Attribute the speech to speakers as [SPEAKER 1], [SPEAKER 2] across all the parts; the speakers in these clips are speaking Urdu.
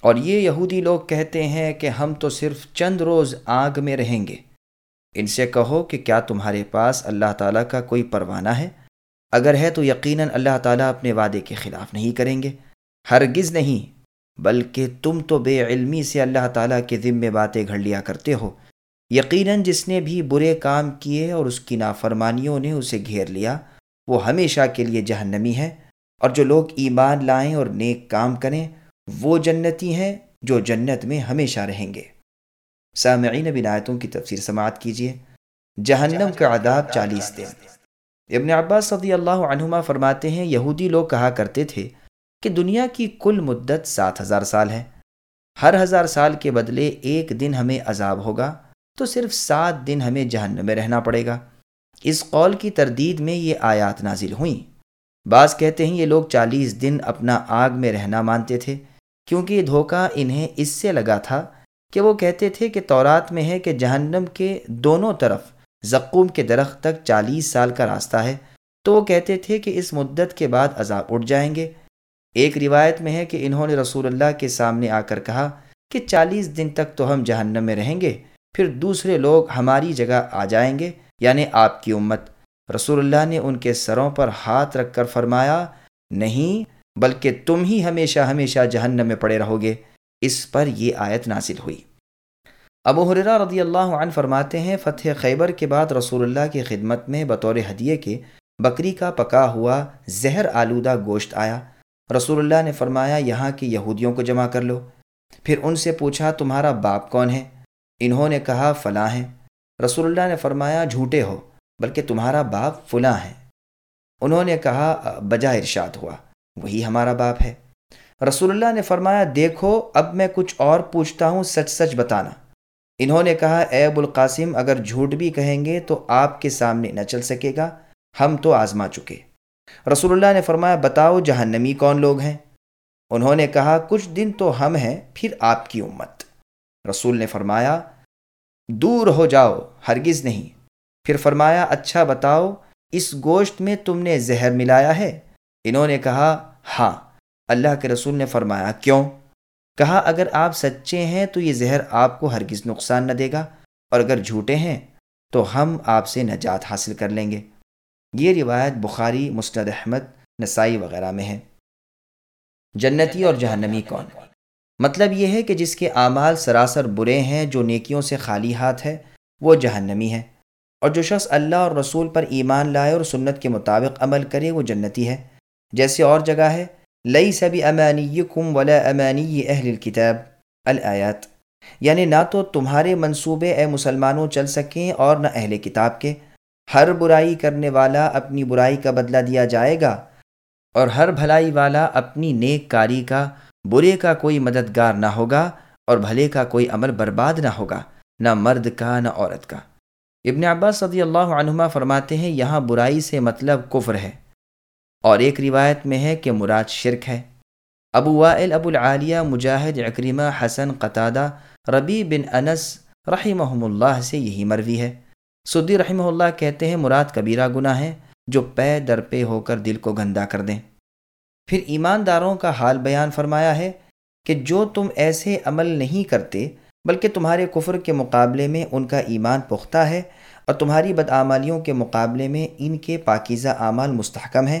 [SPEAKER 1] اور یہ یہودی لوگ کہتے ہیں کہ ہم تو صرف چند روز آگ میں رہیں گے۔ ان سے کہو کہ کیا تمہارے پاس اللہ تعالیٰ کا کوئی پروانہ ہے؟ اگر ہے تو یقیناً اللہ تعالیٰ اپنے وعدے کے خلاف نہیں کریں گے۔ ہرگز نہیں، بلکہ تم تو بے علمی سے اللہ تعالیٰ کے ذمے باتیں گھڑ لیا کرتے ہو۔ یقیناً جس نے بھی برے کام کیے اور اس کی نافرمانیوں نے اسے گھیر لیا، وہ ہمیشہ کے لیے جہنمی ہے۔ اور جو لوگ ایمان لائیں اور نیک کام کریں وہ جنتی ہیں جو جنت میں ہمیشہ رہیں گے۔ سامعین بن آیتوں کی تفسیر سماعت کیجیے جہنم کا عذاب چالیس دن۔ ابن عباس صدی اللہ عنہما فرماتے ہیں، یہودی لوگ کہا کرتے تھے کہ دنیا کی کل مدت سات ہزار سال ہے۔ ہر ہزار سال کے بدلے ایک دن ہمیں عذاب ہوگا تو صرف سات دن ہمیں جہنم میں رہنا پڑے گا۔ اس قول کی تردید میں یہ آیات نازل ہوئیں۔ بعض کہتے ہیں، یہ لوگ چالیس دن اپنا آگ میں رہنا مانتے تھے۔ کیونکہ یہ دھوکہ انہیں اس سے لگا تھا کہ وہ کہتے تھے کہ تورات میں ہے کہ جہنم کے دونوں طرف زقوم کے درخت تک چالیس سال کا راستہ ہے۔ تو وہ کہتے تھے کہ اس مدت کے بعد عذاب اٹھ جائیں گے۔ ایک روایت میں ہے کہ انہوں نے رسول اللہ کے سامنے آ کر کہا کہ چالیس دن تک تو ہم جہنم میں رہیں گے، پھر دوسرے لوگ ہماری جگہ آ جائیں گے یعنی آپ کی امت۔ رسول اللہ نے ان کے سروں پر ہاتھ رکھ کر فرمایا، نہیں بلکہ تم ہی ہمیشہ ہمیشہ جہنم میں پڑے رہو گے۔ اس پر یہ آیت نازل ہوئی۔ ابو حرا رضی اللہ عنہ فرماتے ہیں، فتح خیبر کے بعد رسول اللہ کی خدمت میں بطور ہدیے کے بکری کا پکا ہوا زہر آلودہ گوشت آیا۔ رسول اللہ نے فرمایا، یہاں کی یہودیوں کو جمع کر لو۔ پھر ان سے پوچھا، تمہارا باپ کون ہے؟ انہوں نے کہا، فلاں ہیں۔ رسول اللہ نے فرمایا، جھوٹے ہو، بلکہ تمہارا باپ فلاں ہے۔ انہوں نے کہا بجا ارشاد ہوا۔ وہی ہمارا باپ ہے۔ رسول اللہ نے فرمایا، دیکھو، اب میں کچھ اور پوچھتا ہوں، سچ سچ بتانا۔ انہوں نے کہا، اے ابو القاسم، اگر جھوٹ بھی کہیں گے تو آپ کے سامنے نہ چل سکے گا، ہم تو آزما چکے۔ رسول اللہ نے فرمایا، بتاؤ، جہنمی کون لوگ ہیں؟ انہوں نے کہا، کچھ دن تو ہم ہیں، پھر آپ کی امت۔ رسول نے فرمایا، دور ہو جاؤ، ہرگز نہیں۔ پھر فرمایا اچھا بتاؤ، اس گوشت میں تم نے زہر ملایا ہے؟ انہوں نے کہا ہاں اللہ کے رسول نے فرمایا، کیوں؟ کہا، اگر آپ سچے ہیں تو یہ زہر آپ کو ہرگز نقصان نہ دے گا، اور اگر جھوٹے ہیں تو ہم آپ سے نجات حاصل کر لیں گے۔ یہ روایت بخاری، مسند احمد، نسائی وغیرہ میں ہے۔ جنتی اور جہنمی کون؟ مطلب یہ ہے کہ جس کے اعمال سراسر برے ہیں، جو نیکیوں سے خالی ہاتھ ہے، وہ جہنمی ہے۔ اور جو شخص اللہ اور رسول پر ایمان لائے اور سنت کے مطابق عمل کرے، وہ جنتی ہے۔ جیسے اور جگہ ہے، لئی سبھی امانی کم ولا امانی اہل الکتاب الآیات۔ یعنی نہ تو تمہارے منصوبے اے مسلمانوں چل سکیں اور نہ اہل کتاب کے۔ ہر برائی کرنے والا اپنی برائی کا بدلہ دیا جائے گا اور ہر بھلائی والا اپنی نیک کاری کا، برے کا کوئی مددگار نہ ہوگا اور بھلے کا کوئی عمل برباد نہ ہوگا، نہ مرد کا، نہ عورت کا۔ ابن عباس صدی اللہ عنہما فرماتے ہیں، یہاں برائی سے مطلب کفر ہے۔ اور ایک روایت میں ہے کہ مراد شرک ہے۔ ابو وائل، ابو العالیہ، مجاہد اکریمہ حسن، قطادہ ربی بن انس رحمہ اللہ سے یہی مروی ہے۔ سدی رحمہ اللہ کہتے ہیں، مراد کبیرہ گناہ ہے جو پے در پے ہو کر دل کو گندا کر دیں۔ پھر ایمانداروں کا حال بیان فرمایا ہے کہ جو تم ایسے عمل نہیں کرتے، بلکہ تمہارے کفر کے مقابلے میں ان کا ایمان پختہ ہے اور تمہاری بدعمالیوں کے مقابلے میں ان کے پاکیزہ اعمال مستحکم ہیں۔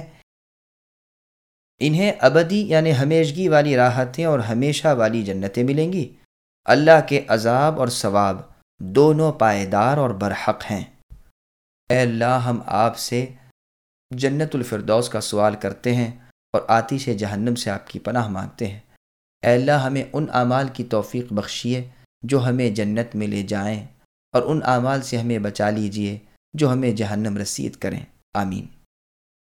[SPEAKER 1] انہیں ابدی یعنی ہمیشگی والی راحتیں اور ہمیشہ والی جنتیں ملیں گی۔ اللہ کے عذاب اور ثواب دونوں پائیدار اور برحق ہیں۔ اے اللہ، ہم آپ سے جنت الفردوس کا سوال کرتے ہیں اور آتش جہنم سے آپ کی پناہ مانگتے ہیں۔ اے اللہ، ہمیں ان اعمال کی توفیق بخشیے جو ہمیں جنت میں لے جائیں اور ان اعمال سے ہمیں بچا لیجیے جو ہمیں جہنم رسید کریں۔ آمین۔